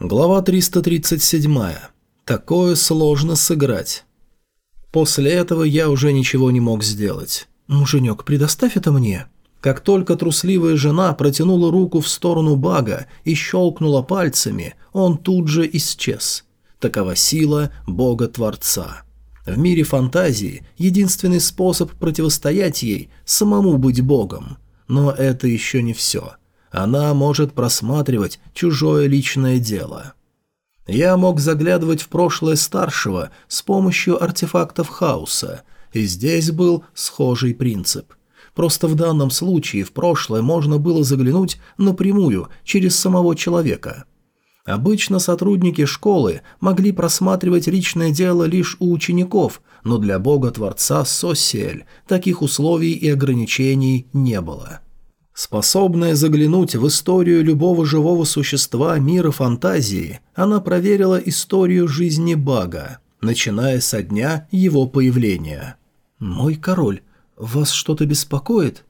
Глава 337. Такое сложно сыграть. После этого я уже ничего не мог сделать. «Муженек, предоставь это мне». Как только трусливая жена протянула руку в сторону бага и щелкнула пальцами, он тут же исчез. Такова сила Бога-Творца. В мире фантазии единственный способ противостоять ей – самому быть Богом. Но это еще не все – она может просматривать чужое личное дело. Я мог заглядывать в прошлое старшего с помощью артефактов хаоса, и здесь был схожий принцип. Просто в данном случае в прошлое можно было заглянуть напрямую через самого человека. Обычно сотрудники школы могли просматривать личное дело лишь у учеников, но для бога-творца Сосиэль таких условий и ограничений не было. Способная заглянуть в историю любого живого существа мира фантазии, она проверила историю жизни Бага, начиная со дня его появления. «Мой король, вас что-то беспокоит?»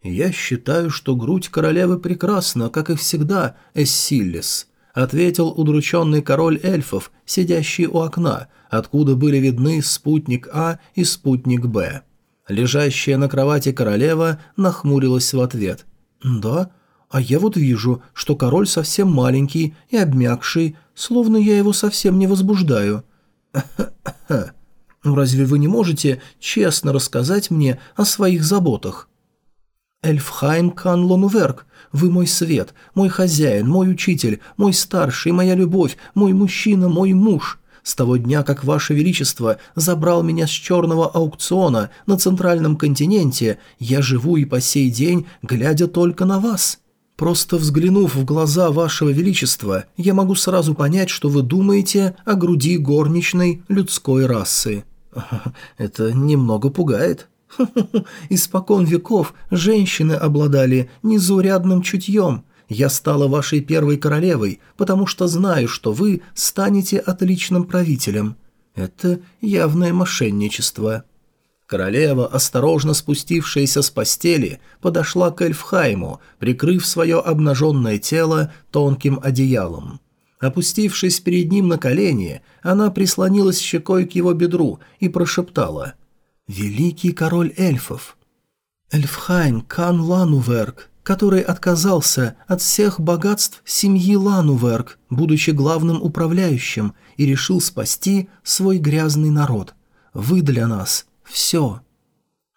«Я считаю, что грудь королевы прекрасна, как и всегда, Эссиллис», ответил удрученный король эльфов, сидящий у окна, откуда были видны спутник А и спутник Б. Лежащая на кровати королева нахмурилась в ответ. «Да? А я вот вижу, что король совсем маленький и обмякший, словно я его совсем не возбуждаю». «Ну разве вы не можете честно рассказать мне о своих заботах?» «Эльфхайм Кан Лонуверк, вы мой свет, мой хозяин, мой учитель, мой старший, моя любовь, мой мужчина, мой муж. С того дня, как Ваше Величество забрал меня с черного аукциона на Центральном континенте, я живу и по сей день, глядя только на вас. Просто взглянув в глаза Вашего Величества, я могу сразу понять, что вы думаете о груди горничной людской расы. Это немного пугает. Испокон веков женщины обладали незаурядным чутьем, я стала вашей первой королевой, потому что знаю, что вы станете отличным правителем. Это явное мошенничество». Королева, осторожно спустившаяся с постели, подошла к Эльфхайму, прикрыв свое обнаженное тело тонким одеялом. Опустившись перед ним на колени, она прислонилась щекой к его бедру и прошептала «Великий король эльфов». «Эльфхайм Кан Лануверк, который отказался от всех богатств семьи Лануверк, будучи главным управляющим, и решил спасти свой грязный народ. Вы для нас все.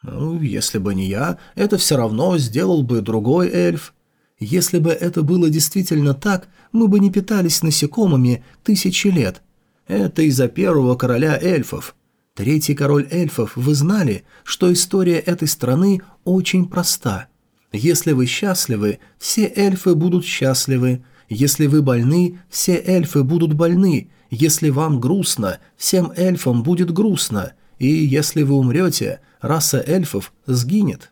Ну, если бы не я, это все равно сделал бы другой эльф. Если бы это было действительно так, мы бы не питались насекомыми тысячи лет. Это из-за первого короля эльфов. Третий король эльфов, вы знали, что история этой страны очень проста – если вы счастливы, все эльфы будут счастливы. Если вы больны, все эльфы будут больны. Если вам грустно, всем эльфам будет грустно. И если вы умрете, раса эльфов сгинет.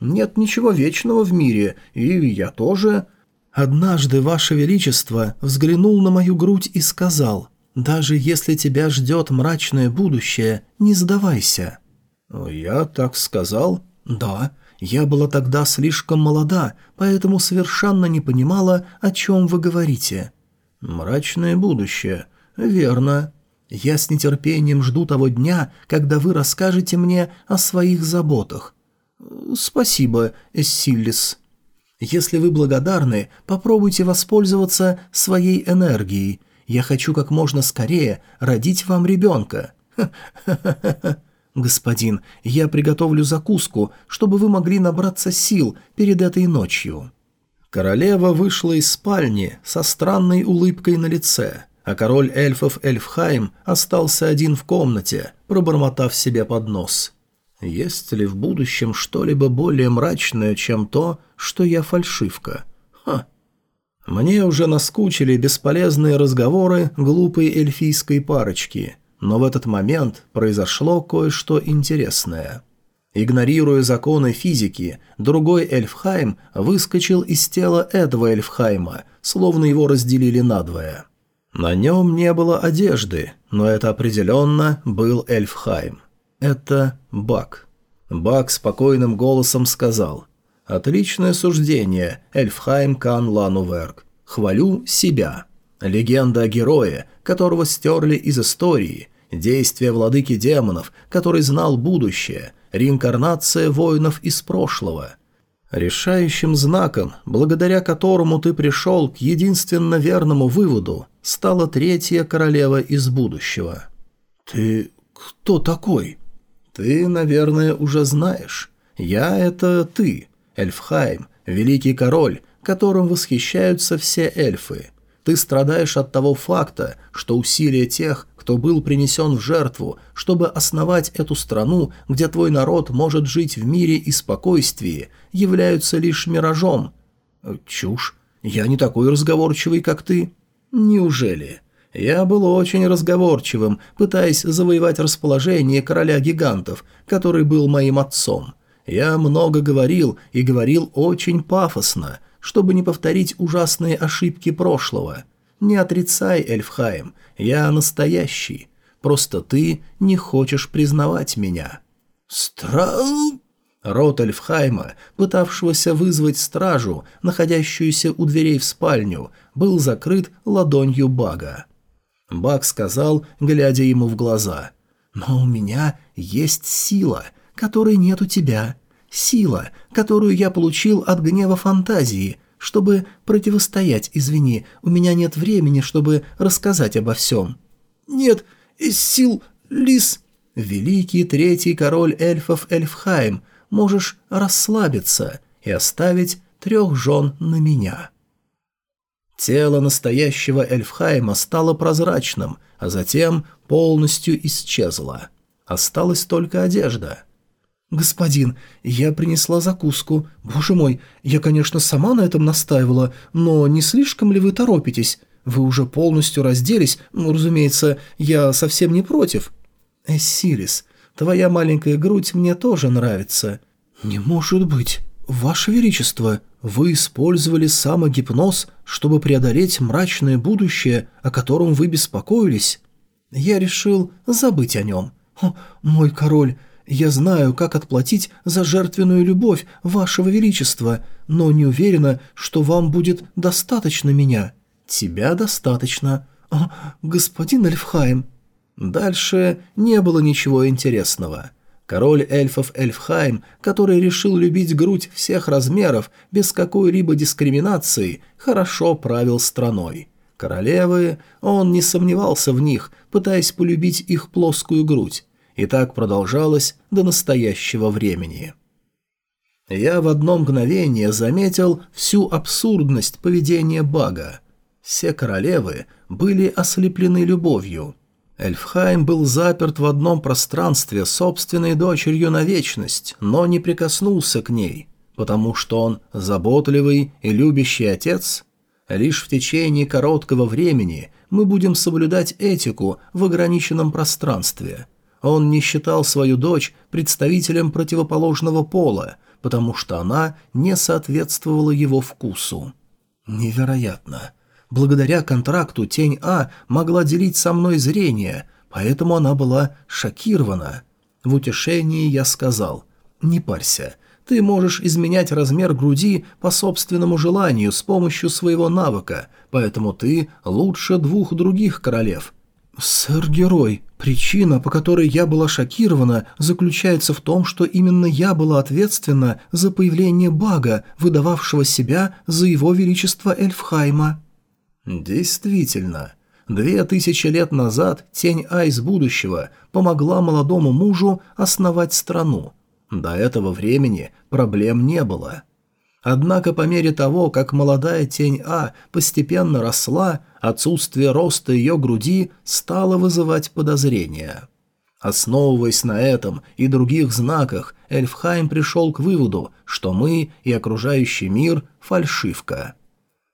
Нет ничего вечного в мире, и я тоже. Однажды, Ваше Величество взглянул на мою грудь и сказал, «Даже если тебя ждет мрачное будущее, не сдавайся». «Я так сказал?» «Да. Я была тогда слишком молода, поэтому совершенно не понимала, о чем вы говорите». «Мрачное будущее. Верно. Я с нетерпением жду того дня, когда вы расскажете мне о своих заботах». «Спасибо, Эссиллис». «Если вы благодарны, попробуйте воспользоваться своей энергией. Я хочу как можно скорее родить вам ребенка». «Ха-ха-ха-ха». «Господин, я приготовлю закуску, чтобы вы могли набраться сил перед этой ночью». Королева вышла из спальни со странной улыбкой на лице, а король эльфов Эльфхайм остался один в комнате, пробормотав себе под нос. «Есть ли в будущем что-либо более мрачное, чем то, что я фальшивка? Ха!» Мне уже наскучили бесполезные разговоры глупой эльфийской парочки – но в этот момент произошло кое-что интересное. Игнорируя законы физики, другой Эльфхайм выскочил из тела этого Эльфхайма, словно его разделили надвое. На нем не было одежды, но это определенно был Эльфхайм. Это Бак. Бак спокойным голосом сказал «Отличное суждение, Эльфхайм Кан Лануверк. Хвалю себя». Легенда о герое, которого стерли из истории, действия владыки демонов, который знал будущее, реинкарнация воинов из прошлого. Решающим знаком, благодаря которому ты пришел к единственно верному выводу, стала третья королева из будущего. «Ты кто такой?» «Ты, наверное, уже знаешь. Я — это ты, Эльфхайм, великий король, которым восхищаются все эльфы. Ты страдаешь от того факта, что усилия тех, кто был принесен в жертву, чтобы основать эту страну, где твой народ может жить в мире и спокойствии, являются лишь миражом. Чушь. Я не такой разговорчивый, как ты. Неужели? Я был очень разговорчивым, пытаясь завоевать расположение короля гигантов, который был моим отцом. Я много говорил и говорил очень пафосно, чтобы не повторить ужасные ошибки прошлого. Не отрицай, Эльфхайм, я настоящий. Просто ты не хочешь признавать меня. Страл... Рот Эльфхайма, пытавшегося вызвать стражу, находящуюся у дверей в спальню, был закрыт ладонью Бага. Баг сказал, глядя ему в глаза, «Но у меня есть сила, которой нет у тебя. Сила, которую я получил от гнева фантазии, чтобы противостоять, извини, у меня нет времени, чтобы рассказать обо всем». «Нет, сил лис...» «Великий третий король эльфов Эльфхайм, можешь расслабиться и оставить трех жен на меня». Тело настоящего Эльфхайма стало прозрачным, а затем полностью исчезло. Осталась только одежда. «Господин, я принесла закуску. Боже мой, я, конечно, сама на этом настаивала, но не слишком ли вы торопитесь? Вы уже полностью разделись, ну, разумеется, я совсем не против». «Эссирис, твоя маленькая грудь мне тоже нравится». «Не может быть, Ваше Величество, вы использовали самогипноз, чтобы преодолеть мрачное будущее, о котором вы беспокоились? Я решил забыть о нем. О, мой король, я знаю, как отплатить за жертвенную любовь вашего величества, но не уверена, что вам будет достаточно меня. Тебя достаточно. О, господин Эльфхайм. Дальше не было ничего интересного. Король эльфов Эльфхайм, который решил любить грудь всех размеров без какой-либо дискриминации, хорошо правил страной. Королевы, он не сомневался в них, пытаясь полюбить их плоскую грудь. И так продолжалось до настоящего времени. Я в одно мгновение заметил всю абсурдность поведения Бага. Все королевы были ослеплены любовью. Эльфхайм был заперт в одном пространстве собственной дочерью на вечность, но не прикоснулся к ней, потому что он заботливый и любящий отец. Лишь в течение короткого времени мы будем соблюдать этику в ограниченном пространстве – он не считал свою дочь представителем противоположного пола, потому что она не соответствовала его вкусу. Невероятно. Благодаря контракту Тень А могла делить со мной зрение, поэтому она была шокирована. В утешении я сказал, «Не парься, ты можешь изменять размер груди по собственному желанию с помощью своего навыка, поэтому ты лучше двух других королев». «Сэр-герой, Причина, по которой я была шокирована, заключается в том, что именно я была ответственна за появление бага, выдававшего себя за его величество Эльфхайма. Действительно. Две тысячи лет назад тень Айс будущего помогла молодому мужу основать страну. До этого времени проблем не было. Однако по мере того, как молодая тень А постепенно росла, отсутствие роста ее груди стало вызывать подозрения. Основываясь на этом и других знаках, Эльфхайм пришел к выводу, что мы и окружающий мир – фальшивка.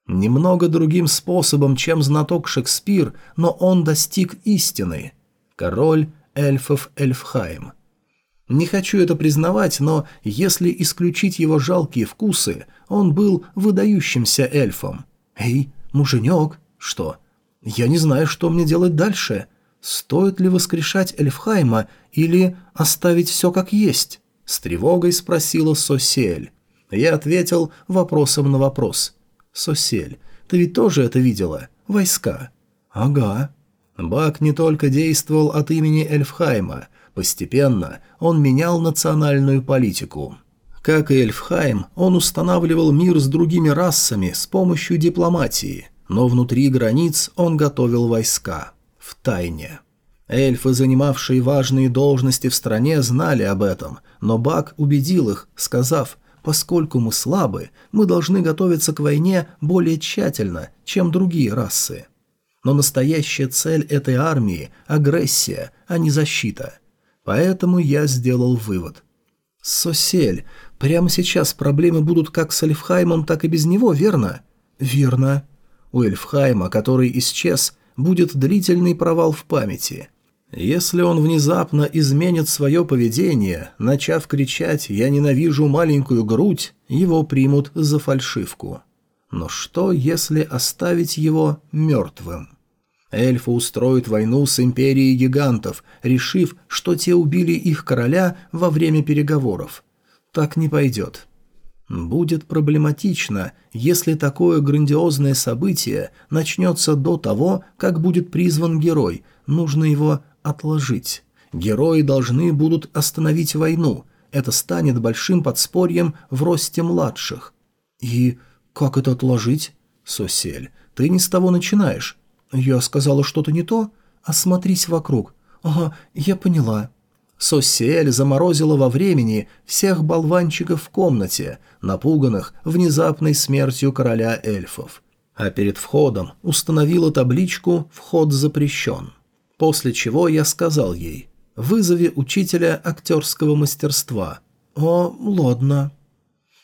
Немного другим способом, чем знаток Шекспир, но он достиг истины. Король эльфов Эльфхайм. Не хочу это признавать, но если исключить его жалкие вкусы, он был выдающимся эльфом. «Эй, муженек!» «Что? Я не знаю, что мне делать дальше. Стоит ли воскрешать Эльфхайма или оставить все как есть?» С тревогой спросила Сосель. Я ответил вопросом на вопрос. «Сосель, ты ведь тоже это видела? Войска. Ага. Бак не только действовал от имени Эльфхайма. Постепенно он менял национальную политику. Как и Эльфхайм, он устанавливал мир с другими расами с помощью дипломатии, но внутри границ он готовил войска. В тайне. Эльфы, занимавшие важные должности в стране, знали об этом, но Бак убедил их, сказав, поскольку мы слабы, мы должны готовиться к войне более тщательно, чем другие расы. Но настоящая цель этой армии – агрессия, а не защита. Поэтому я сделал вывод. Сосель, Прямо сейчас проблемы будут как с Эльфхаймом, так и без него, верно? Верно. У Эльфхайма, который исчез, будет длительный провал в памяти. Если он внезапно изменит свое поведение, начав кричать «Я ненавижу маленькую грудь», его примут за фальшивку. Но что, если оставить его мертвым? Эльфы устроят войну с Империей Гигантов, решив, что те убили их короля во время переговоров. Так не пойдет. Будет проблематично, если такое грандиозное событие начнется до того, как будет призван герой, нужно его отложить. Герои должны будут остановить войну, это станет большим подспорьем в росте младших. И как это отложить? Сосель, ты не с того начинаешь. Я сказала что-то не то? Осмотрись вокруг. Ага, я поняла. Сосель заморозила во времени всех болванчиков в комнате, напуганных внезапной смертью короля эльфов. А перед входом установила табличку «Вход запрещен». После чего я сказал ей «Вызови учителя актерского мастерства». «О, ладно».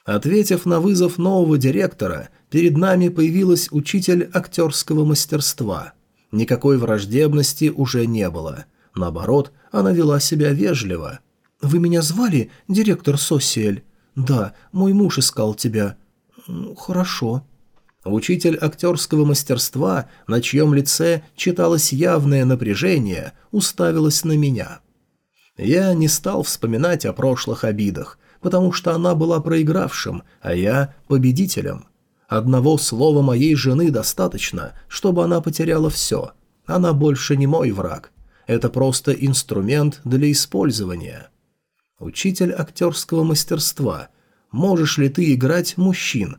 Ответив на вызов нового директора, перед нами появилась учитель актерского мастерства. Никакой враждебности уже не было. Наоборот, она вела себя вежливо. «Вы меня звали, директор Сосиэль?» «Да, мой муж искал тебя». «Хорошо». Учитель актерского мастерства, на чьем лице читалось явное напряжение, уставилась на меня. Я не стал вспоминать о прошлых обидах, потому что она была проигравшим, а я – победителем. Одного слова моей жены достаточно, чтобы она потеряла все. Она больше не мой враг, это просто инструмент для использования. Учитель актерского мастерства. Можешь ли ты играть мужчин?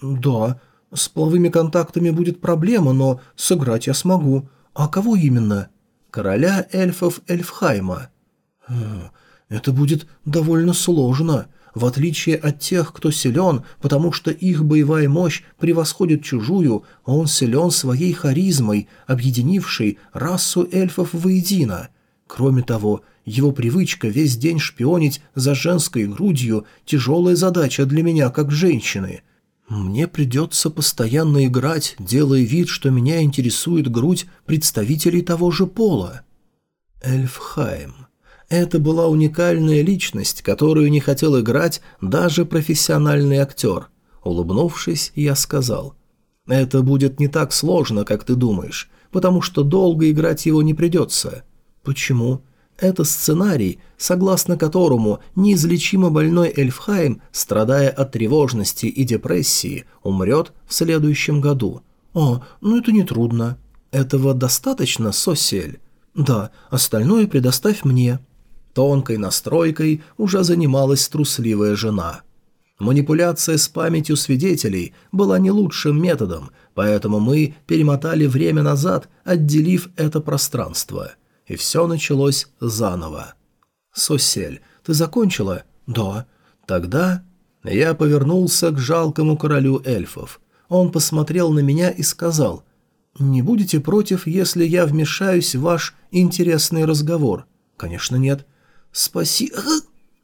Да, с половыми контактами будет проблема, но сыграть я смогу. А кого именно? Короля эльфов Эльфхайма. Это будет довольно сложно в отличие от тех, кто силен, потому что их боевая мощь превосходит чужую, а он силен своей харизмой, объединившей расу эльфов воедино. Кроме того, его привычка весь день шпионить за женской грудью – тяжелая задача для меня, как женщины. Мне придется постоянно играть, делая вид, что меня интересует грудь представителей того же пола. Эльфхайм. Это была уникальная личность, которую не хотел играть даже профессиональный актер. Улыбнувшись, я сказал, «Это будет не так сложно, как ты думаешь, потому что долго играть его не придется». «Почему?» Это сценарий, согласно которому неизлечимо больной Эльфхайм, страдая от тревожности и депрессии, умрет в следующем году. «О, ну это нетрудно». «Этого достаточно, Сосель?» «Да, остальное предоставь мне». Тонкой настройкой уже занималась трусливая жена. Манипуляция с памятью свидетелей была не лучшим методом, поэтому мы перемотали время назад, отделив это пространство. И все началось заново. «Сосель, ты закончила?» «Да». «Тогда...» Я повернулся к жалкому королю эльфов. Он посмотрел на меня и сказал, «Не будете против, если я вмешаюсь в ваш интересный разговор?» «Конечно нет. «Спаси...»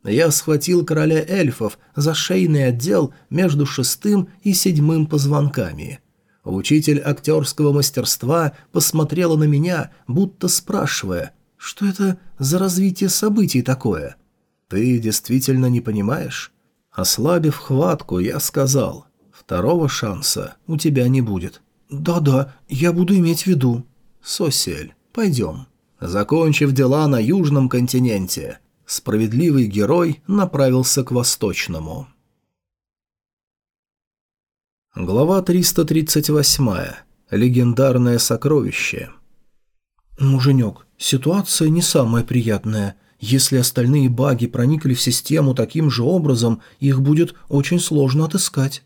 Я схватил короля эльфов за шейный отдел между шестым и седьмым позвонками. Учитель актерского мастерства посмотрела на меня, будто спрашивая, что это за развитие событий такое? «Ты действительно не понимаешь?» Ослабив хватку, я сказал, «Второго шанса у тебя не будет». «Да-да, я буду иметь в виду». «Сосель, пойдем». Закончив дела на Южном континенте, справедливый герой направился к Восточному. Глава 338. Легендарное сокровище. Муженек, ситуация не самая приятная. Если остальные баги проникли в систему таким же образом, их будет очень сложно отыскать.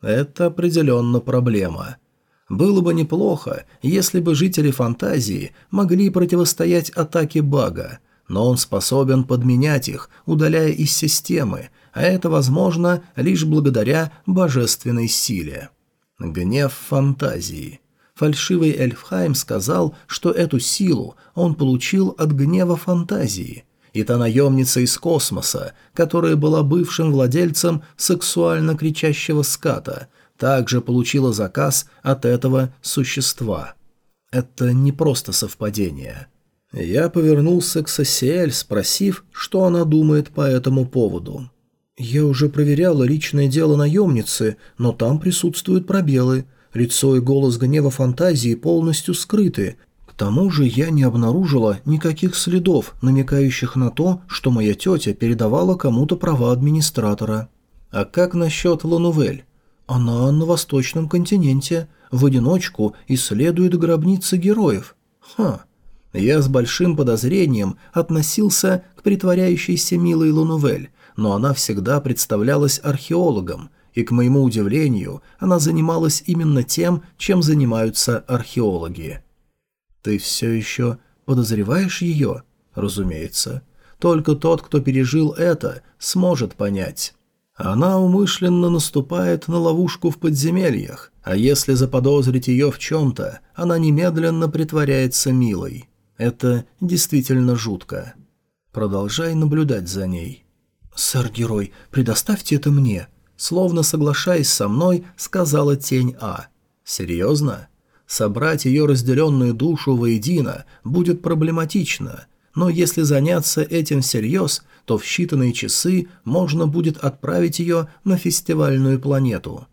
Это определенно проблема. Было бы неплохо, если бы жители фантазии могли противостоять атаке бага, но он способен подменять их, удаляя из системы, а это возможно лишь благодаря божественной силе. Гнев фантазии. Фальшивый Эльфхайм сказал, что эту силу он получил от гнева фантазии. И та наемница из космоса, которая была бывшим владельцем сексуально кричащего ската, также получила заказ от этого существа. Это не просто совпадение. Я повернулся к Сосиэль, спросив, что она думает по этому поводу. «Я уже проверяла личное дело наемницы, но там присутствуют пробелы. Лицо и голос гнева фантазии полностью скрыты. К тому же я не обнаружила никаких следов, намекающих на то, что моя тетя передавала кому-то права администратора. А как насчет Ланувель? Она на восточном континенте, в одиночку исследует гробницы героев. Ха. Я с большим подозрением относился к притворяющейся милой Ланувель, но она всегда представлялась археологом – и, к моему удивлению, она занималась именно тем, чем занимаются археологи. «Ты все еще подозреваешь ее?» «Разумеется. Только тот, кто пережил это, сможет понять». Она умышленно наступает на ловушку в подземельях, а если заподозрить ее в чем-то, она немедленно притворяется милой. Это действительно жутко. Продолжай наблюдать за ней. «Сэр-герой, предоставьте это мне. Словно соглашаясь со мной, сказала тень А. «Серьезно? Собрать ее разделенную душу воедино будет проблематично, но если заняться этим всерьез, то в считанные часы можно будет отправить ее на фестивальную планету.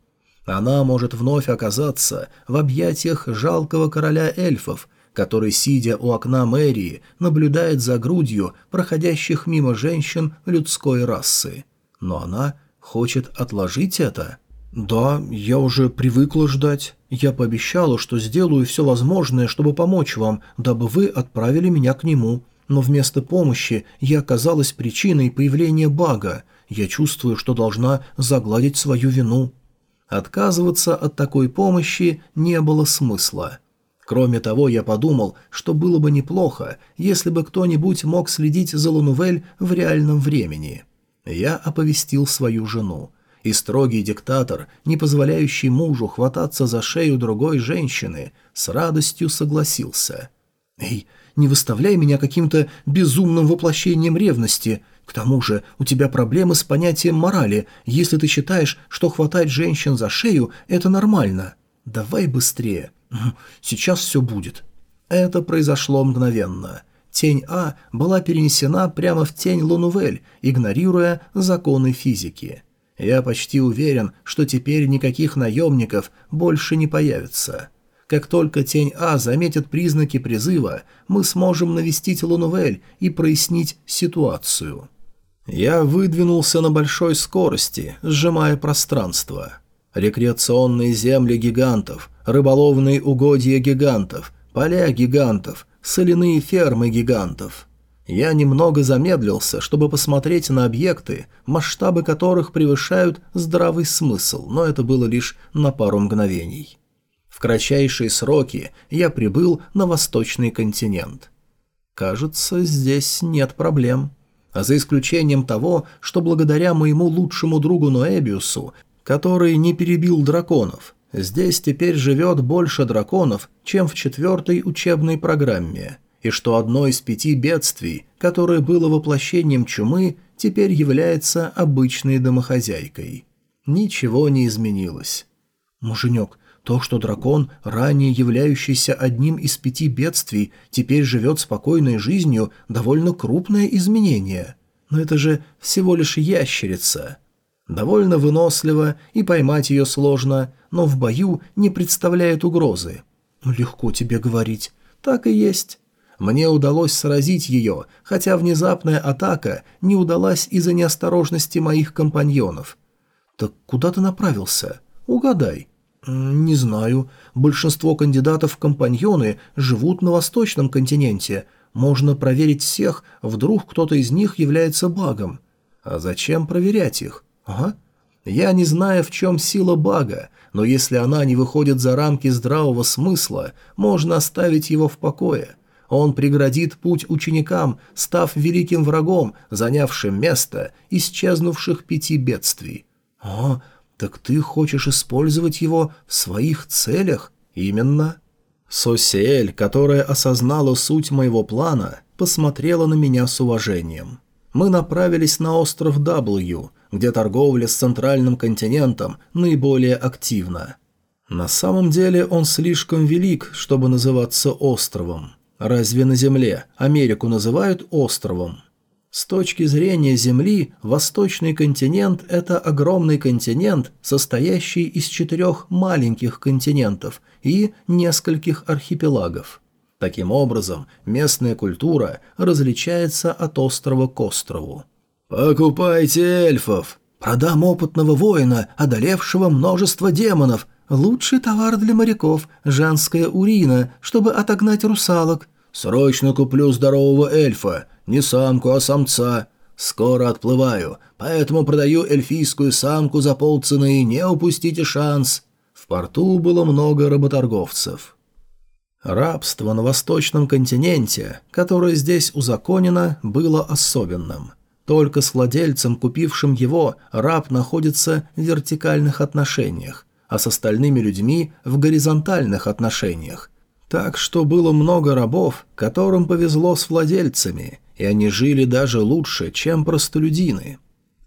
Она может вновь оказаться в объятиях жалкого короля эльфов, который, сидя у окна мэрии, наблюдает за грудью проходящих мимо женщин людской расы. Но она Хочет отложить это? Да, я уже привыкла ждать. Я пообещала, что сделаю все возможное, чтобы помочь вам, дабы вы отправили меня к нему. Но вместо помощи я оказалась причиной появления бага. Я чувствую, что должна загладить свою вину. Отказываться от такой помощи не было смысла. Кроме того, я подумал, что было бы неплохо, если бы кто-нибудь мог следить за Лунувель в реальном времени. Я оповестил свою жену. И строгий диктатор, не позволяющий мужу хвататься за шею другой женщины, с радостью согласился. «Эй, не выставляй меня каким-то безумным воплощением ревности. К тому же у тебя проблемы с понятием морали, если ты считаешь, что хватать женщин за шею – это нормально. Давай быстрее. Сейчас все будет». Это произошло мгновенно – Тень А была перенесена прямо в тень Лунувель, игнорируя законы физики. Я почти уверен, что теперь никаких наемников больше не появится. Как только тень А заметит признаки призыва, мы сможем навестить Лунувель и прояснить ситуацию. Я выдвинулся на большой скорости, сжимая пространство. Рекреационные земли гигантов, рыболовные угодья гигантов, поля гигантов, соляные фермы гигантов. Я немного замедлился, чтобы посмотреть на объекты, масштабы которых превышают здравый смысл, но это было лишь на пару мгновений. В кратчайшие сроки я прибыл на восточный континент. Кажется, здесь нет проблем. А за исключением того, что благодаря моему лучшему другу Ноэбиусу, который не перебил драконов, Здесь теперь живет больше драконов, чем в четвертой учебной программе, и что одно из пяти бедствий, которое было воплощением чумы, теперь является обычной домохозяйкой. Ничего не изменилось. «Муженек, то, что дракон, ранее являющийся одним из пяти бедствий, теперь живет спокойной жизнью, довольно крупное изменение. Но это же всего лишь ящерица» довольно вынослива и поймать ее сложно, но в бою не представляет угрозы. «Легко тебе говорить». «Так и есть». Мне удалось сразить ее, хотя внезапная атака не удалась из-за неосторожности моих компаньонов. «Так куда ты направился?» «Угадай». «Не знаю. Большинство кандидатов в компаньоны живут на восточном континенте. Можно проверить всех, вдруг кто-то из них является багом». «А зачем проверять их?» «Ага. Я не знаю, в чем сила бага, но если она не выходит за рамки здравого смысла, можно оставить его в покое. Он преградит путь ученикам, став великим врагом, занявшим место исчезнувших пяти бедствий. «А, так ты хочешь использовать его в своих целях?» «Именно». Сосиэль, которая осознала суть моего плана, посмотрела на меня с уважением. Мы направились на остров W, где торговля с центральным континентом наиболее активна. На самом деле он слишком велик, чтобы называться островом. Разве на Земле Америку называют островом? С точки зрения Земли, Восточный континент – это огромный континент, состоящий из четырех маленьких континентов и нескольких архипелагов. Таким образом, местная культура различается от острова к острову. «Покупайте эльфов!» «Продам опытного воина, одолевшего множество демонов. Лучший товар для моряков – женская урина, чтобы отогнать русалок. Срочно куплю здорового эльфа, не самку, а самца. Скоро отплываю, поэтому продаю эльфийскую самку за полцены, не упустите шанс». В порту было много работорговцев. Рабство на восточном континенте, которое здесь узаконено, было особенным – только с владельцем, купившим его, раб находится в вертикальных отношениях, а с остальными людьми в горизонтальных отношениях. Так что было много рабов, которым повезло с владельцами, и они жили даже лучше, чем простолюдины.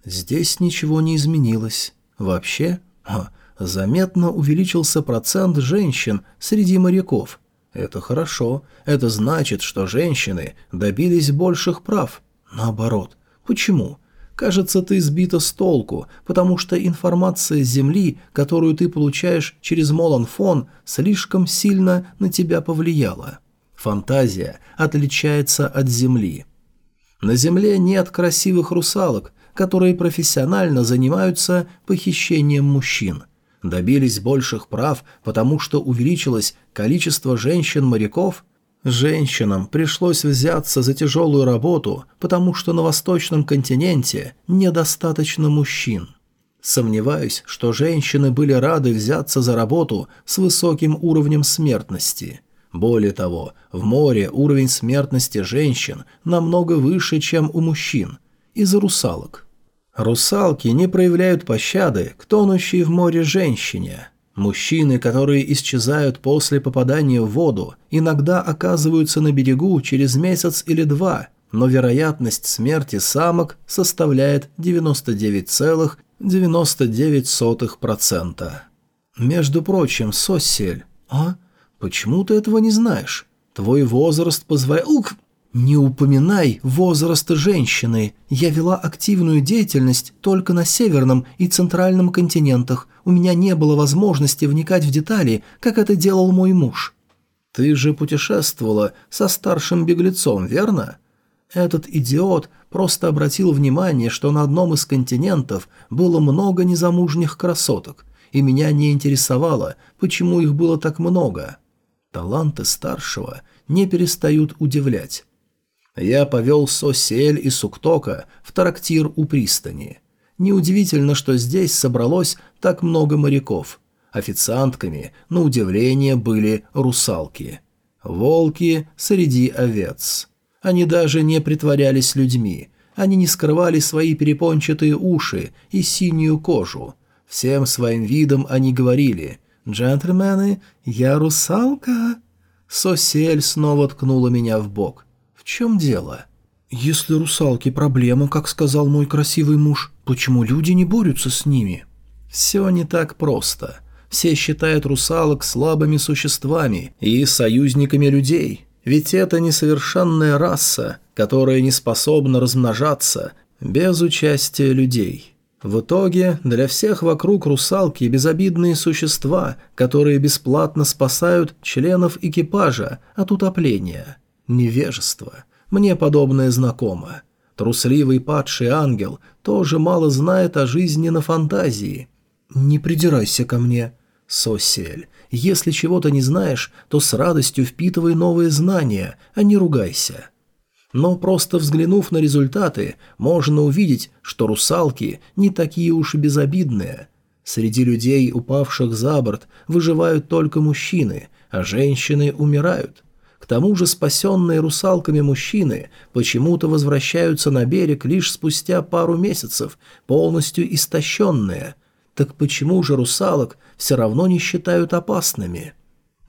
Здесь ничего не изменилось. Вообще, а, заметно увеличился процент женщин среди моряков. Это хорошо. Это значит, что женщины добились больших прав. Наоборот, Почему? Кажется, ты сбита с толку, потому что информация Земли, которую ты получаешь через Моланфон, слишком сильно на тебя повлияла. Фантазия отличается от Земли. На Земле нет красивых русалок, которые профессионально занимаются похищением мужчин. Добились больших прав, потому что увеличилось количество женщин-моряков – Женщинам пришлось взяться за тяжелую работу, потому что на восточном континенте недостаточно мужчин. Сомневаюсь, что женщины были рады взяться за работу с высоким уровнем смертности. Более того, в море уровень смертности женщин намного выше, чем у мужчин, из-за русалок. Русалки не проявляют пощады к тонущей в море женщине – Мужчины, которые исчезают после попадания в воду, иногда оказываются на берегу через месяц или два, но вероятность смерти самок составляет 99,99%. Между прочим, Соссель, а? Почему ты этого не знаешь? Твой возраст позволяет... Ух! «Не упоминай возраст женщины. Я вела активную деятельность только на северном и центральном континентах. У меня не было возможности вникать в детали, как это делал мой муж». «Ты же путешествовала со старшим беглецом, верно?» Этот идиот просто обратил внимание, что на одном из континентов было много незамужних красоток, и меня не интересовало, почему их было так много. Таланты старшего не перестают удивлять. Я повел Сосель и Суктока в трактир у пристани. Неудивительно, что здесь собралось так много моряков. Официантками, на удивление, были русалки. Волки среди овец. Они даже не притворялись людьми. Они не скрывали свои перепончатые уши и синюю кожу. Всем своим видом они говорили «Джентльмены, я русалка». Сосель снова ткнула меня в бок – в чем дело? Если русалки проблема, как сказал мой красивый муж, почему люди не борются с ними? Все не так просто. Все считают русалок слабыми существами и союзниками людей. Ведь это несовершенная раса, которая не способна размножаться без участия людей. В итоге для всех вокруг русалки безобидные существа, которые бесплатно спасают членов экипажа от утопления – Невежество. Мне подобное знакомо. Трусливый падший ангел тоже мало знает о жизни на фантазии. Не придирайся ко мне. Сосель, если чего-то не знаешь, то с радостью впитывай новые знания, а не ругайся. Но просто взглянув на результаты, можно увидеть, что русалки не такие уж и безобидные. Среди людей, упавших за борт, выживают только мужчины, а женщины умирают. К тому же спасенные русалками мужчины почему-то возвращаются на берег лишь спустя пару месяцев, полностью истощенные. Так почему же русалок все равно не считают опасными?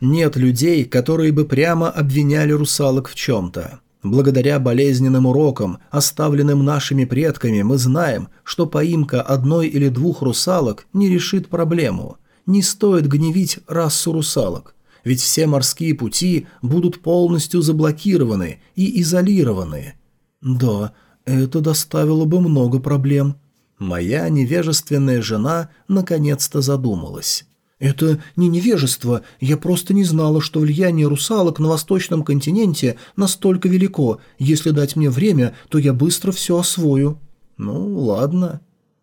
Нет людей, которые бы прямо обвиняли русалок в чем-то. Благодаря болезненным урокам, оставленным нашими предками, мы знаем, что поимка одной или двух русалок не решит проблему. Не стоит гневить расу русалок, ведь все морские пути будут полностью заблокированы и изолированы. Да, это доставило бы много проблем. Моя невежественная жена наконец-то задумалась. «Это не невежество, я просто не знала, что влияние русалок на восточном континенте настолько велико. Если дать мне время, то я быстро все освою». «Ну, ладно».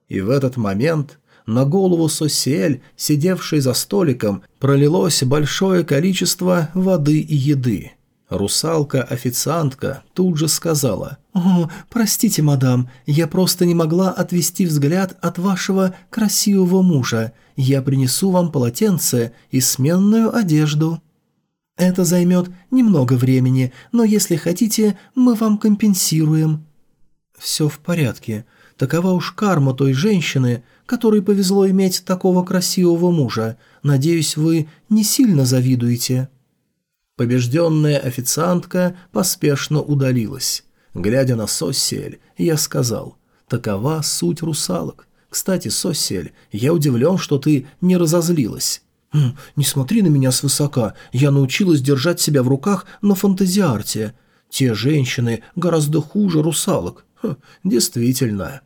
И в этот момент на голову Сосиэль, сидевшей за столиком, пролилось большое количество воды и еды. Русалка-официантка тут же сказала «О, простите, мадам, я просто не могла отвести взгляд от вашего красивого мужа. Я принесу вам полотенце и сменную одежду». «Это займет немного времени, но если хотите, мы вам компенсируем». «Все в порядке. Такова уж карма той женщины, которой повезло иметь такого красивого мужа. Надеюсь, вы не сильно завидуете». Побежденная официантка поспешно удалилась. Глядя на Соссель, я сказал, «Такова суть русалок. Кстати, Соссель, я удивлен, что ты не разозлилась». «Хм, «Не смотри на меня свысока, я научилась держать себя в руках на фантазиарте. Те женщины гораздо хуже русалок». Хм, «Действительно».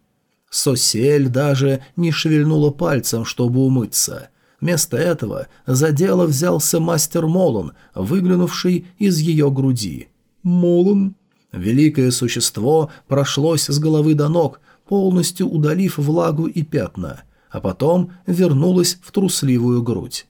Сосель даже не шевельнула пальцем, чтобы умыться. Вместо этого за дело взялся мастер Молон, выглянувший из ее груди. «Молон?» Великое существо прошлось с головы до ног, полностью удалив влагу и пятна, а потом вернулось в трусливую грудь.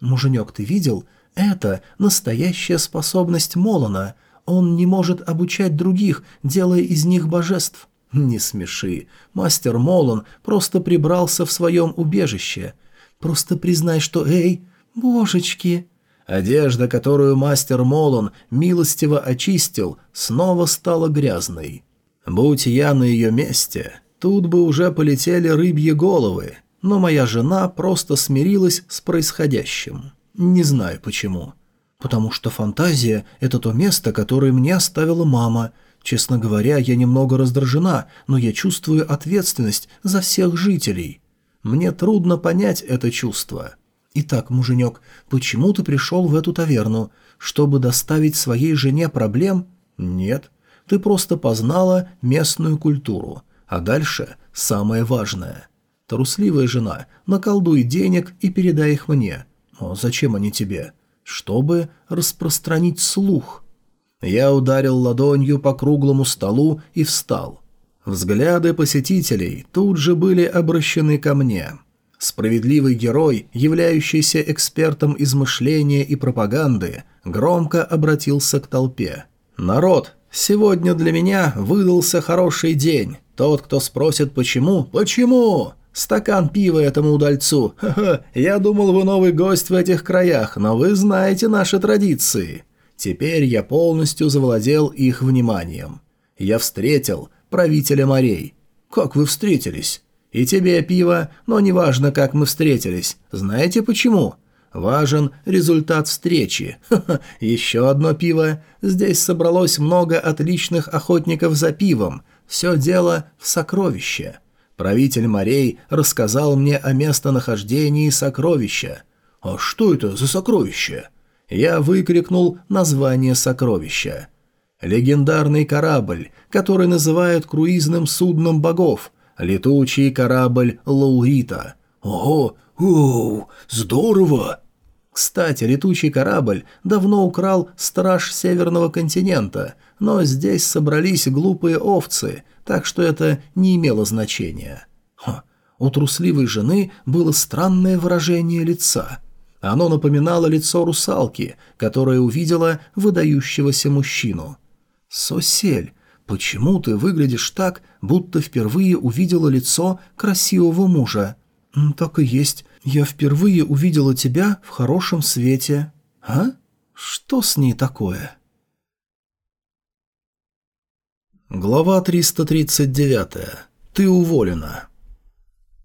«Муженек, ты видел? Это настоящая способность Молона. Он не может обучать других, делая из них божеств». «Не смеши. Мастер Молон просто прибрался в своем убежище. Просто признай, что... Эй, божечки!» Одежда, которую мастер Молон милостиво очистил, снова стала грязной. Будь я на ее месте, тут бы уже полетели рыбьи головы, но моя жена просто смирилась с происходящим. Не знаю почему. Потому что фантазия – это то место, которое мне оставила мама. Честно говоря, я немного раздражена, но я чувствую ответственность за всех жителей. Мне трудно понять это чувство. Итак, муженек, почему ты пришел в эту таверну? Чтобы доставить своей жене проблем? Нет. Ты просто познала местную культуру. А дальше самое важное. Трусливая жена, наколдуй денег и передай их мне. О, зачем они тебе? Чтобы распространить слух. Я ударил ладонью по круглому столу и встал. Взгляды посетителей тут же были обращены ко мне. Справедливый герой, являющийся экспертом измышления и пропаганды, громко обратился к толпе. «Народ, сегодня для меня выдался хороший день. Тот, кто спросит почему, почему? Стакан пива этому удальцу. Ха-ха, я думал, вы новый гость в этих краях, но вы знаете наши традиции. Теперь я полностью завладел их вниманием. Я встретил правителя морей. Как вы встретились? И тебе пиво, но неважно, как мы встретились. Знаете почему? Важен результат встречи. Ха-ха, еще одно пиво. Здесь собралось много отличных охотников за пивом. Все дело в сокровище. Правитель морей рассказал мне о местонахождении сокровища. «А что это за сокровище?» Я выкрикнул название сокровища. Легендарный корабль, который называют круизным судном богов. Летучий корабль Лаурита. Ого, оу, здорово! Кстати, летучий корабль давно украл страж Северного континента, но здесь собрались глупые овцы, так что это не имело значения. Ха, у трусливой жены было странное выражение лица. Оно напоминало лицо русалки, которая увидела выдающегося мужчину. «Сосель, почему ты выглядишь так, будто впервые увидела лицо красивого мужа?» «Так и есть. Я впервые увидела тебя в хорошем свете». «А? Что с ней такое?» Глава 339. Ты уволена.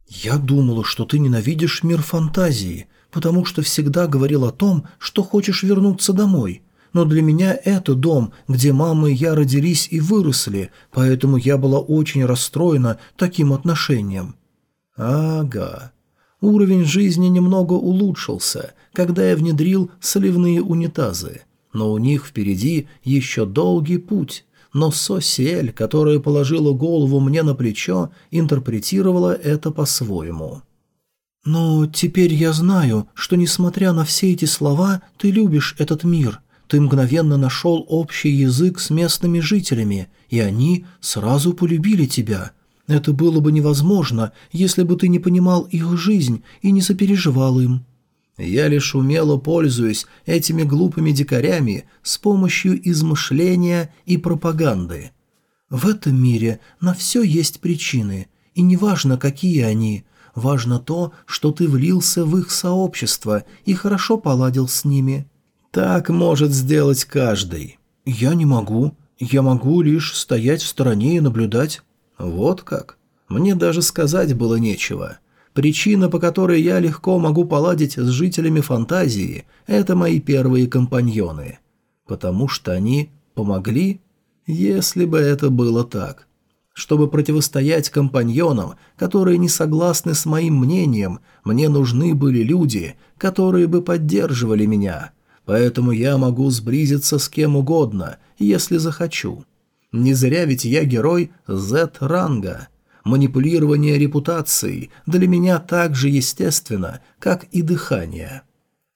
«Я думала, что ты ненавидишь мир фантазии, потому что всегда говорил о том, что хочешь вернуться домой. Но для меня это дом, где мама и я родились и выросли, поэтому я была очень расстроена таким отношением». «Ага. Уровень жизни немного улучшился, когда я внедрил соливные унитазы, но у них впереди еще долгий путь» но Сосель, которая положила голову мне на плечо, интерпретировала это по-своему. «Но теперь я знаю, что, несмотря на все эти слова, ты любишь этот мир. Ты мгновенно нашел общий язык с местными жителями, и они сразу полюбили тебя. Это было бы невозможно, если бы ты не понимал их жизнь и не сопереживал им». Я лишь умело пользуюсь этими глупыми дикарями с помощью измышления и пропаганды. В этом мире на все есть причины, и неважно, какие они, важно то, что ты влился в их сообщество и хорошо поладил с ними. Так может сделать каждый. Я не могу. Я могу лишь стоять в стороне и наблюдать. Вот как. Мне даже сказать было нечего. Причина, по которой я легко могу поладить с жителями фантазии, это мои первые компаньоны. Потому что они помогли, если бы это было так. Чтобы противостоять компаньонам, которые не согласны с моим мнением, мне нужны были люди, которые бы поддерживали меня. Поэтому я могу сблизиться с кем угодно, если захочу. Не зря ведь я герой Z-ранга манипулирование репутацией для меня так же естественно, как и дыхание.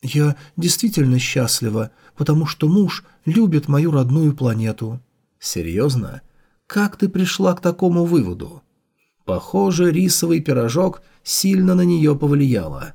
Я действительно счастлива, потому что муж любит мою родную планету. Серьезно? Как ты пришла к такому выводу? Похоже, рисовый пирожок сильно на нее повлияло.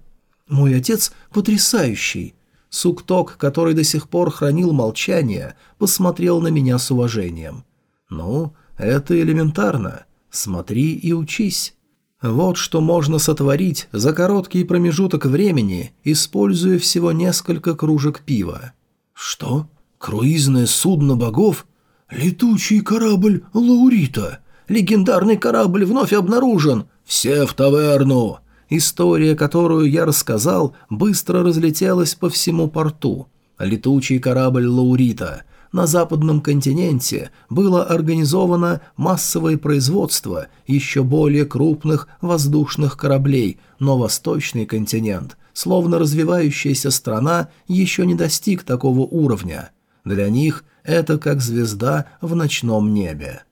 Мой отец потрясающий. Сукток, который до сих пор хранил молчание, посмотрел на меня с уважением. Ну, это элементарно. Смотри и учись. Вот что можно сотворить за короткий промежуток времени, используя всего несколько кружек пива. Что? Круизное судно богов? Летучий корабль Лаурита. Легендарный корабль вновь обнаружен. Все в таверну. История, которую я рассказал, быстро разлетелась по всему порту. Летучий корабль Лаурита на западном континенте было организовано массовое производство еще более крупных воздушных кораблей, но восточный континент, словно развивающаяся страна, еще не достиг такого уровня. Для них это как звезда в ночном небе.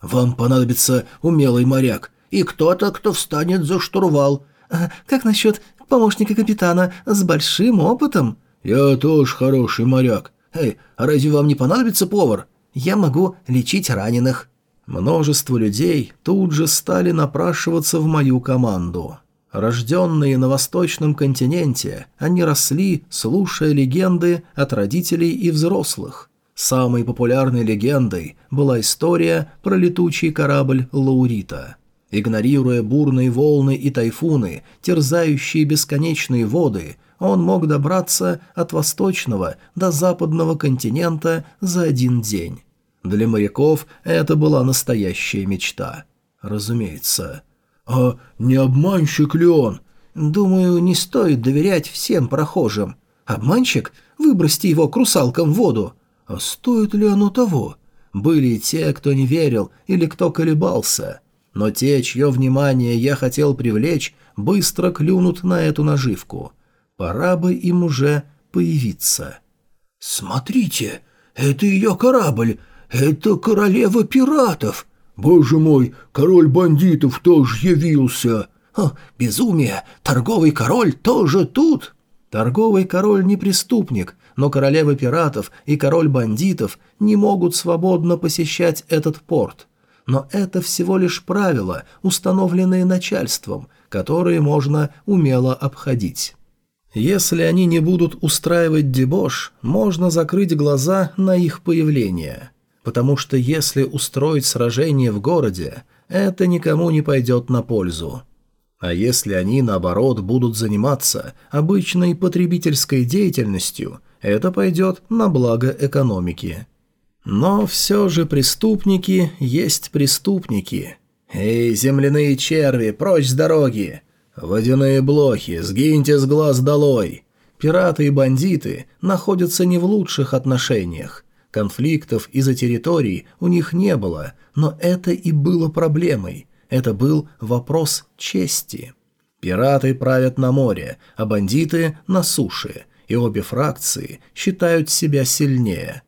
«Вам понадобится умелый моряк и кто-то, кто встанет за штурвал. А как насчет помощника капитана с большим опытом?» «Я тоже хороший моряк. «Эй, а разве вам не понадобится повар? Я могу лечить раненых». Множество людей тут же стали напрашиваться в мою команду. Рожденные на восточном континенте, они росли, слушая легенды от родителей и взрослых. Самой популярной легендой была история про летучий корабль Лаурита. Игнорируя бурные волны и тайфуны, терзающие бесконечные воды – он мог добраться от восточного до западного континента за один день. Для моряков это была настоящая мечта. Разумеется. «А не обманщик ли он?» «Думаю, не стоит доверять всем прохожим. Обманщик? Выбросьте его к русалкам в воду. А стоит ли оно того?» Были и те, кто не верил или кто колебался. Но те, чье внимание я хотел привлечь, быстро клюнут на эту наживку. Пора бы им уже появиться. «Смотрите, это ее корабль, это королева пиратов!» «Боже мой, король бандитов тоже явился!» «О, безумие! Торговый король тоже тут!» Торговый король не преступник, но королева пиратов и король бандитов не могут свободно посещать этот порт. Но это всего лишь правила, установленные начальством, которые можно умело обходить. Если они не будут устраивать дебош, можно закрыть глаза на их появление. Потому что если устроить сражение в городе, это никому не пойдет на пользу. А если они, наоборот, будут заниматься обычной потребительской деятельностью, это пойдет на благо экономики. Но все же преступники есть преступники. «Эй, земляные черви, прочь с дороги! Водяные блохи, сгиньте с глаз долой!» Пираты и бандиты находятся не в лучших отношениях. Конфликтов из-за территорий у них не было, но это и было проблемой. Это был вопрос чести. Пираты правят на море, а бандиты – на суше, и обе фракции считают себя сильнее.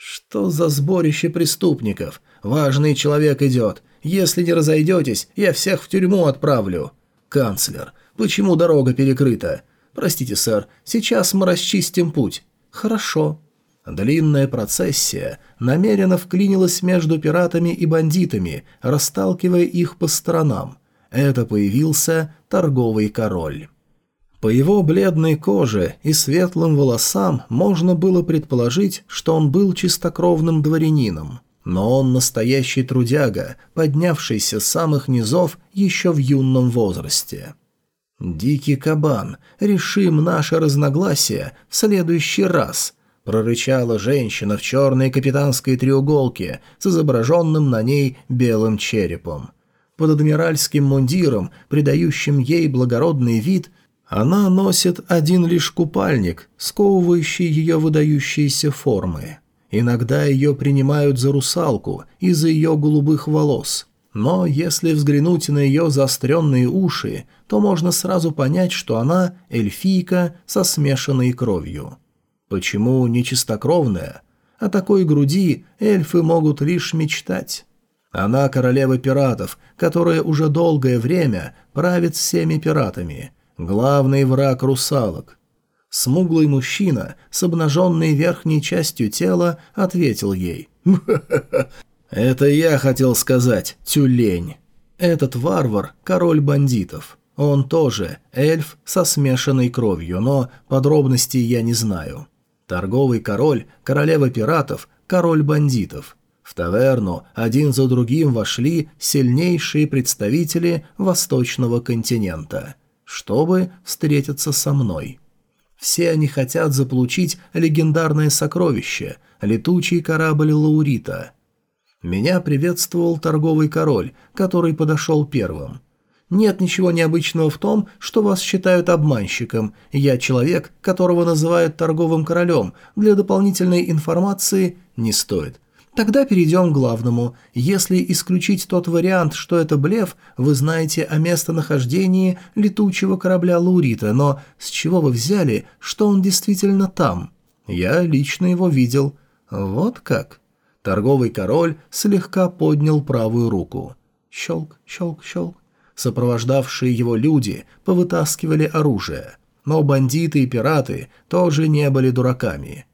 Что за сборище преступников? Важный человек идет. Если не разойдетесь, я всех в тюрьму отправлю. Канцлер, почему дорога перекрыта? Простите, сэр, сейчас мы расчистим путь. Хорошо. Длинная процессия намеренно вклинилась между пиратами и бандитами, расталкивая их по сторонам. Это появился торговый король. По его бледной коже и светлым волосам можно было предположить, что он был чистокровным дворянином. Но он настоящий трудяга, поднявшийся с самых низов еще в юном возрасте. «Дикий кабан, решим наше разногласие в следующий раз», прорычала женщина в черной капитанской треуголке с изображенным на ней белым черепом. Под адмиральским мундиром, придающим ей благородный вид, она носит один лишь купальник, сковывающий ее выдающиеся формы. Иногда ее принимают за русалку из-за ее голубых волос. Но если взглянуть на ее заостренные уши, то можно сразу понять, что она эльфийка со смешанной кровью. Почему нечистокровная? О такой груди эльфы могут лишь мечтать. Она королева пиратов, которая уже долгое время правит всеми пиратами. Главный враг русалок. Смуглый мужчина с обнаженной верхней частью тела ответил ей. «Это я хотел сказать, тюлень. Этот варвар – король бандитов. Он тоже эльф со смешанной кровью, но подробностей я не знаю. Торговый король, королева пиратов, король бандитов. В таверну один за другим вошли сильнейшие представители восточного континента, чтобы встретиться со мной. Все они хотят заполучить легендарное сокровище – летучий корабль Лаурита. Меня приветствовал торговый король, который подошел первым – нет ничего необычного в том, что вас считают обманщиком. Я человек, которого называют торговым королем. Для дополнительной информации не стоит. Тогда перейдем к главному. Если исключить тот вариант, что это блеф, вы знаете о местонахождении летучего корабля Лаурита, но с чего вы взяли, что он действительно там? Я лично его видел. Вот как? Торговый король слегка поднял правую руку. Щелк, щелк, щелк. Сопровождавшие его люди повытаскивали оружие. Но бандиты и пираты тоже не были дураками.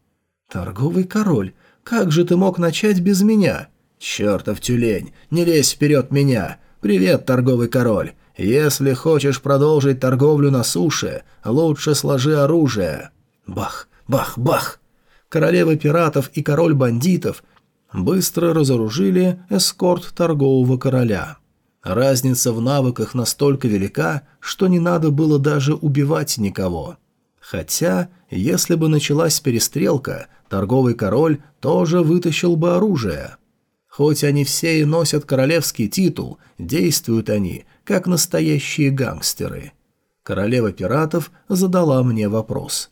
«Торговый король, как же ты мог начать без меня?» «Чертов тюлень, не лезь вперед меня! Привет, торговый король! Если хочешь продолжить торговлю на суше, лучше сложи оружие!» Бах, бах, бах! Королева пиратов и король бандитов быстро разоружили эскорт торгового короля. Разница в навыках настолько велика, что не надо было даже убивать никого. Хотя, если бы началась перестрелка, торговый король тоже вытащил бы оружие. Хоть они все и носят королевский титул, действуют они, как настоящие гангстеры. Королева пиратов задала мне вопрос.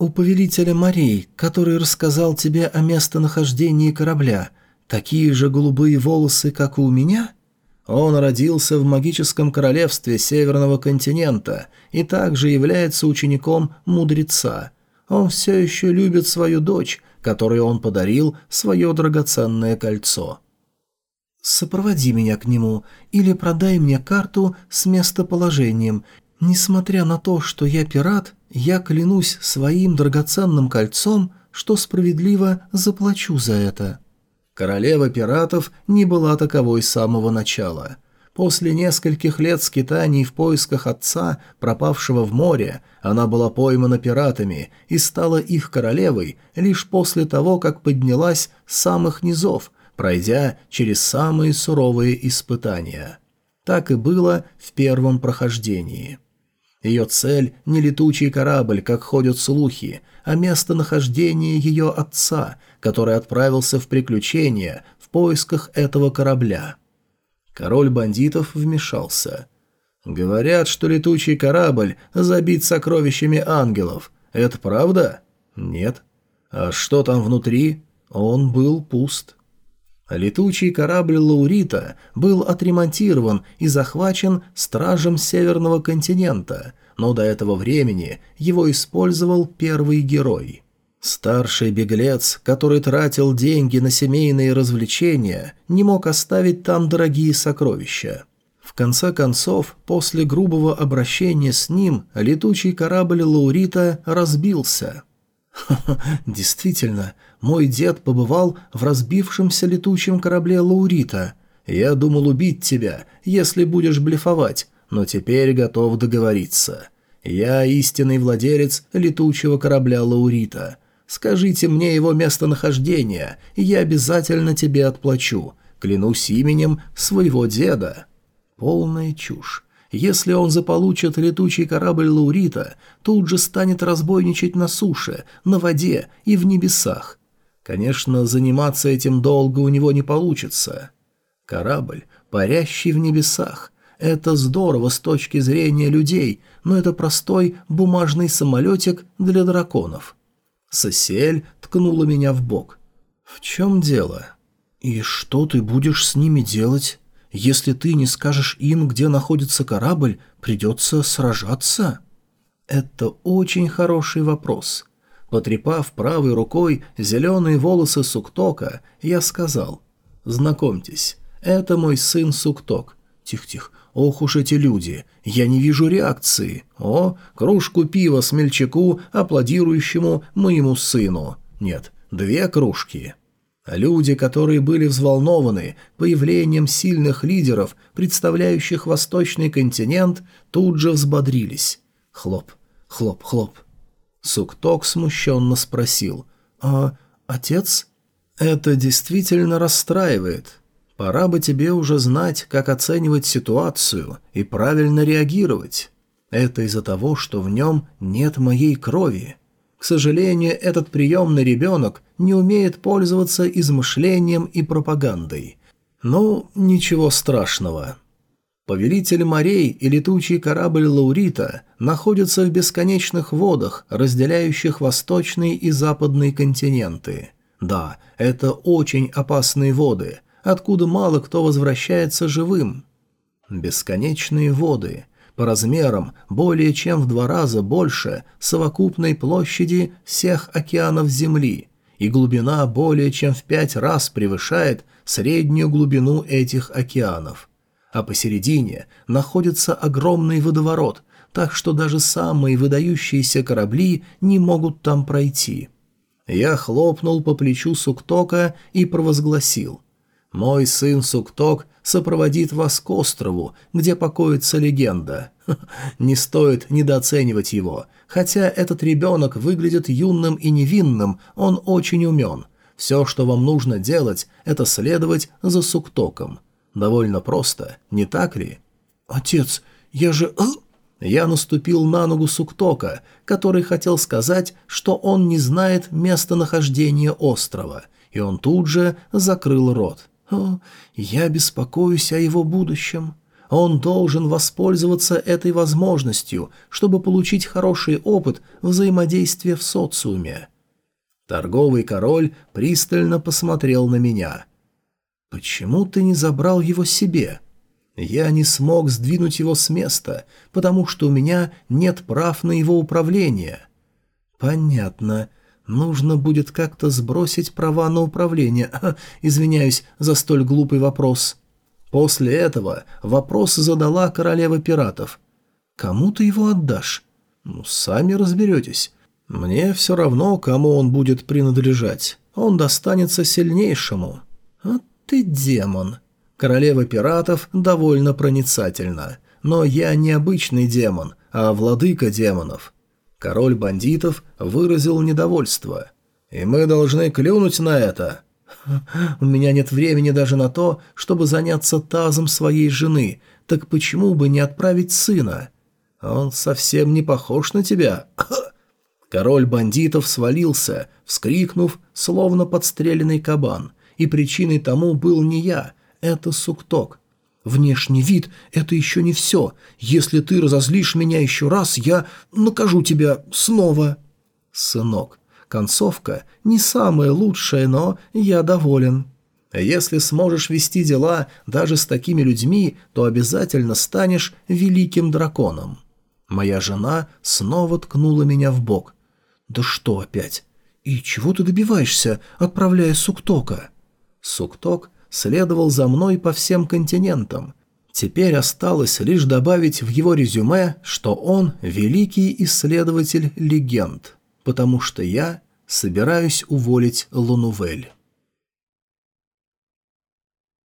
«У повелителя морей, который рассказал тебе о местонахождении корабля, такие же голубые волосы, как и у меня?» Он родился в магическом королевстве Северного континента и также является учеником мудреца. Он все еще любит свою дочь, которой он подарил свое драгоценное кольцо. «Сопроводи меня к нему или продай мне карту с местоположением. Несмотря на то, что я пират, я клянусь своим драгоценным кольцом, что справедливо заплачу за это». Королева пиратов не была таковой с самого начала. После нескольких лет скитаний в поисках отца, пропавшего в море, она была поймана пиратами и стала их королевой лишь после того, как поднялась с самых низов, пройдя через самые суровые испытания. Так и было в первом прохождении. Ее цель – не летучий корабль, как ходят слухи, а местонахождение ее отца, который отправился в приключения в поисках этого корабля. Король бандитов вмешался. «Говорят, что летучий корабль забит сокровищами ангелов. Это правда?» «Нет». «А что там внутри?» «Он был пуст». Летучий корабль Лаурита был отремонтирован и захвачен стражем Северного континента, но до этого времени его использовал первый герой. Старший беглец, который тратил деньги на семейные развлечения, не мог оставить там дорогие сокровища. В конце концов, после грубого обращения с ним, летучий корабль Лаурита разбился. Действительно, мой дед побывал в разбившемся летучем корабле Лаурита. Я думал убить тебя, если будешь блефовать, но теперь готов договориться. Я истинный владелец летучего корабля Лаурита. Скажите мне его местонахождение, и я обязательно тебе отплачу. Клянусь именем своего деда». Полная чушь. Если он заполучит летучий корабль Лаурита, тут же станет разбойничать на суше, на воде и в небесах. Конечно, заниматься этим долго у него не получится. Корабль, парящий в небесах. Это здорово с точки зрения людей, но это простой бумажный самолетик для драконов. Сосель ткнула меня в бок. «В чем дело?» «И что ты будешь с ними делать? Если ты не скажешь им, где находится корабль, придется сражаться?» «Это очень хороший вопрос». Потрепав правой рукой зеленые волосы Суктока, я сказал, «Знакомьтесь, это мой сын Сукток. Тих-тих, ох уж эти люди, я не вижу реакции. О, кружку пива смельчаку, аплодирующему моему сыну. Нет, две кружки». Люди, которые были взволнованы появлением сильных лидеров, представляющих восточный континент, тут же взбодрились. Хлоп, хлоп, хлоп. Сукток смущенно спросил. «А отец?» «Это действительно расстраивает. Пора бы тебе уже знать, как оценивать ситуацию и правильно реагировать. Это из-за того, что в нем нет моей крови. К сожалению, этот приемный ребенок не умеет пользоваться измышлением и пропагандой. Но ничего страшного». Повелитель морей и летучий корабль Лаурита находятся в бесконечных водах, разделяющих восточный и западный континенты. Да, это очень опасные воды, откуда мало кто возвращается живым. Бесконечные воды, по размерам более чем в два раза больше совокупной площади всех океанов Земли, и глубина более чем в пять раз превышает среднюю глубину этих океанов а посередине находится огромный водоворот, так что даже самые выдающиеся корабли не могут там пройти. Я хлопнул по плечу Суктока и провозгласил. «Мой сын Сукток сопроводит вас к острову, где покоится легенда. Не стоит недооценивать его. Хотя этот ребенок выглядит юным и невинным, он очень умен. Все, что вам нужно делать, это следовать за Суктоком. Довольно просто, не так ли? «Отец, я же...» э?» Я наступил на ногу Суктока, который хотел сказать, что он не знает местонахождения острова, и он тут же закрыл рот. «О, я беспокоюсь о его будущем. Он должен воспользоваться этой возможностью, чтобы получить хороший опыт взаимодействия в социуме». Торговый король пристально посмотрел на меня. «Почему ты не забрал его себе?» «Я не смог сдвинуть его с места, потому что у меня нет прав на его управление». «Понятно. Нужно будет как-то сбросить права на управление. Извиняюсь за столь глупый вопрос». После этого вопрос задала королева пиратов. «Кому ты его отдашь?» «Ну, сами разберетесь. Мне все равно, кому он будет принадлежать. Он достанется сильнейшему». «А ты демон. Королева пиратов довольно проницательна. Но я не обычный демон, а владыка демонов. Король бандитов выразил недовольство. «И мы должны клюнуть на это?» «У меня нет времени даже на то, чтобы заняться тазом своей жены, так почему бы не отправить сына? Он совсем не похож на тебя». Король бандитов свалился, вскрикнув, словно подстреленный кабан, и причиной тому был не я, это Сукток. Внешний вид – это еще не все. Если ты разозлишь меня еще раз, я накажу тебя снова. Сынок, концовка не самая лучшая, но я доволен. Если сможешь вести дела даже с такими людьми, то обязательно станешь великим драконом. Моя жена снова ткнула меня в бок. «Да что опять? И чего ты добиваешься, отправляя Суктока?» Сукток следовал за мной по всем континентам. Теперь осталось лишь добавить в его резюме, что он великий исследователь легенд, потому что я собираюсь уволить Лунувель.